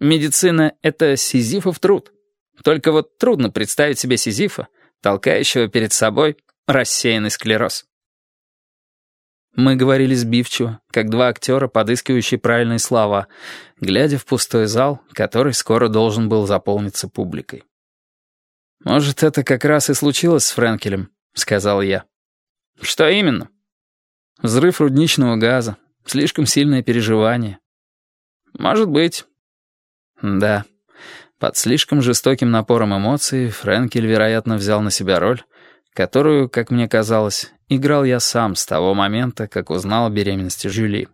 Медицина — это сизифов труд. Только вот трудно представить себе сизифа, толкающего перед собой рассеянный склероз. Мы говорили сбивчиво, как два актера, подыскивающие правильные слова, глядя в пустой зал, который скоро должен был заполниться публикой. «Может, это как раз и случилось с Френкелем», — сказал я. «Что именно?» «Взрыв рудничного газа, слишком сильное переживание». «Может быть». «Да». Под слишком жестоким напором эмоций Френкель, вероятно, взял на себя роль, которую, как мне казалось, играл я сам с того момента, как узнал о беременности Жюли.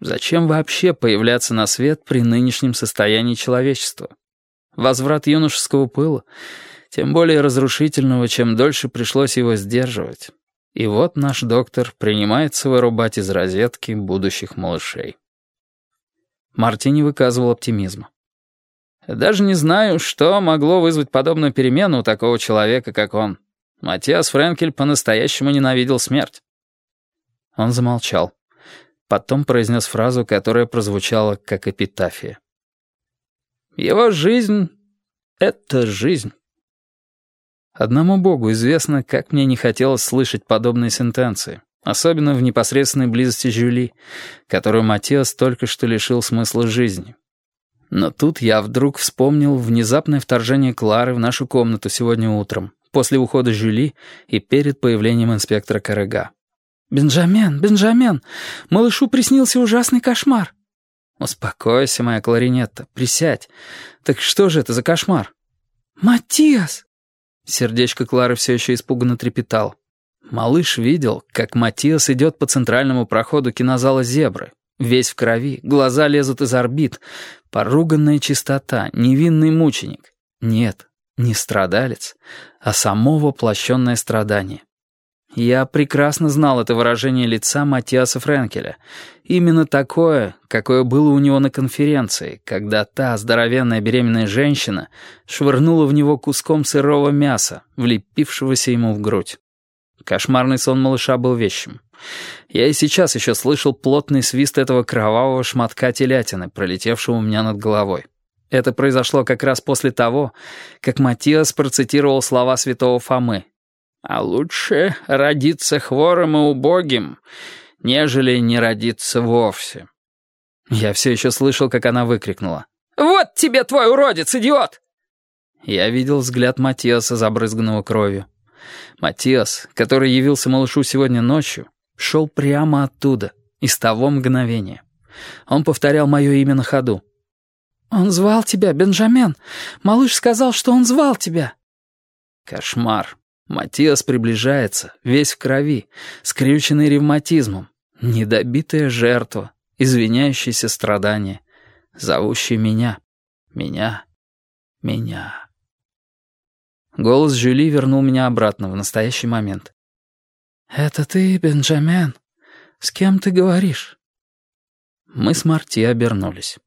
Зачем вообще появляться на свет при нынешнем состоянии человечества? Возврат юношеского пыла, тем более разрушительного, чем дольше пришлось его сдерживать. И вот наш доктор принимается вырубать из розетки будущих малышей. Марти не выказывал оптимизма. Даже не знаю, что могло вызвать подобную перемену у такого человека, как он. Матиас Френкель по-настоящему ненавидел смерть. Он замолчал. Потом произнес фразу, которая прозвучала как эпитафия. «Его жизнь — это жизнь». Одному Богу известно, как мне не хотелось слышать подобные сентенции, особенно в непосредственной близости Жюли, которую Матиас только что лишил смысла жизни. Но тут я вдруг вспомнил внезапное вторжение Клары в нашу комнату сегодня утром, после ухода Жюли и перед появлением инспектора Карега. «Бенджамен, Бенджамен, малышу приснился ужасный кошмар». «Успокойся, моя кларинетта, присядь. Так что же это за кошмар?» «Матиас!» Сердечко Клары все еще испуганно трепетало. Малыш видел, как Матиас идет по центральному проходу кинозала «Зебры». Весь в крови, глаза лезут из орбит. Поруганная чистота, невинный мученик. Нет, не страдалец, а само воплощенное страдание. Я прекрасно знал это выражение лица Матиаса Френкеля. Именно такое, какое было у него на конференции, когда та здоровенная беременная женщина швырнула в него куском сырого мяса, влепившегося ему в грудь. Кошмарный сон малыша был вещим. Я и сейчас еще слышал плотный свист этого кровавого шматка телятины, пролетевшего у меня над головой. Это произошло как раз после того, как Матиас процитировал слова святого Фомы. «А лучше родиться хворым и убогим, нежели не родиться вовсе». Я все еще слышал, как она выкрикнула. «Вот тебе твой уродец, идиот!» Я видел взгляд Матиаса, забрызганного кровью. Матиас, который явился малышу сегодня ночью, шел прямо оттуда, из того мгновения. Он повторял мое имя на ходу. «Он звал тебя, Бенджамен. Малыш сказал, что он звал тебя». Кошмар. Матиас приближается, весь в крови, скрюченный ревматизмом. Недобитая жертва, извиняющееся страдание, зовущий меня, меня, меня. Голос Жюли вернул меня обратно в настоящий момент. «Это ты, Бенджамен? С кем ты говоришь?» Мы с Марти обернулись.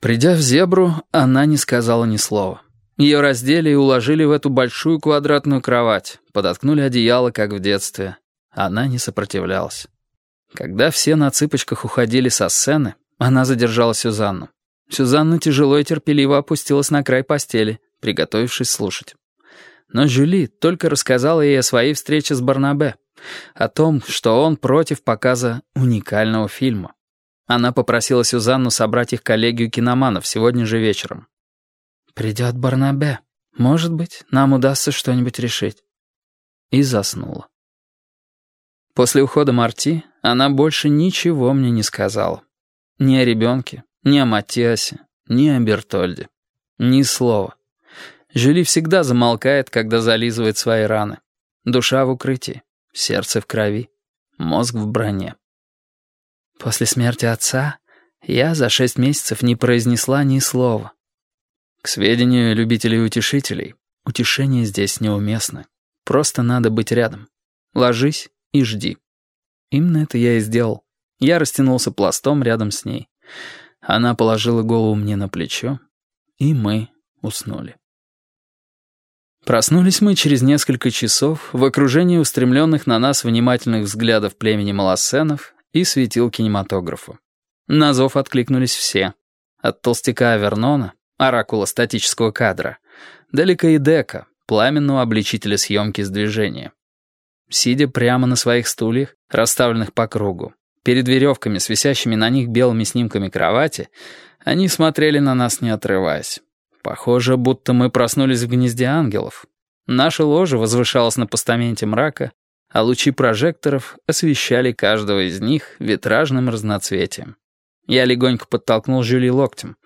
Придя в зебру, она не сказала ни слова. Ее раздели и уложили в эту большую квадратную кровать, подоткнули одеяло, как в детстве. Она не сопротивлялась. Когда все на цыпочках уходили со сцены, она задержала Сюзанну. Сюзанна тяжело и терпеливо опустилась на край постели, приготовившись слушать. Но Жюли только рассказала ей о своей встрече с Барнабе, о том, что он против показа уникального фильма. Она попросила Сюзанну собрать их коллегию киноманов сегодня же вечером. «Придет Барнабе. Может быть, нам удастся что-нибудь решить». И заснула. После ухода Марти она больше ничего мне не сказала. Ни о ребенке, ни о Матиасе, ни о Бертольде. Ни слова. Жюли всегда замолкает, когда зализывает свои раны. Душа в укрытии, сердце в крови, мозг в броне. После смерти отца я за шесть месяцев не произнесла ни слова. К сведению любителей-утешителей, утешение здесь неуместно. Просто надо быть рядом. Ложись и жди. Именно это я и сделал. Я растянулся пластом рядом с ней. Она положила голову мне на плечо, и мы уснули. Проснулись мы через несколько часов в окружении устремленных на нас внимательных взглядов племени малосценов и светил кинематографа. На зов откликнулись все. От толстяка Авернона, оракула статического кадра, до Ликаидека, пламенного обличителя съемки с движения. Сидя прямо на своих стульях, расставленных по кругу, перед веревками с висящими на них белыми снимками кровати, они смотрели на нас, не отрываясь. Похоже, будто мы проснулись в гнезде ангелов. Наша ложа возвышалась на постаменте мрака, а лучи прожекторов освещали каждого из них витражным разноцветием. Я легонько подтолкнул Жюли локтем,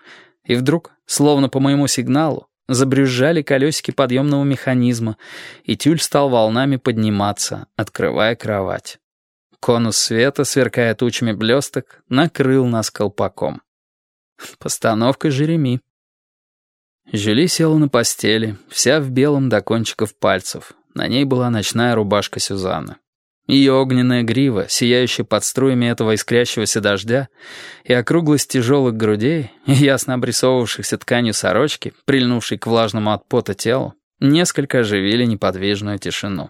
и вдруг, словно по моему сигналу, забрюзжали колесики подъемного механизма, и тюль стал волнами подниматься, открывая кровать. Конус света, сверкая тучами блесток, накрыл нас колпаком. Постановка Жереми. Жюли села на постели, вся в белом до кончиков пальцев. На ней была ночная рубашка Сюзанны. Ее огненная грива, сияющая под струями этого искрящегося дождя, и округлость тяжелых грудей, ясно обрисовывавшихся тканью сорочки, прильнувшей к влажному от пота телу, несколько оживили неподвижную тишину.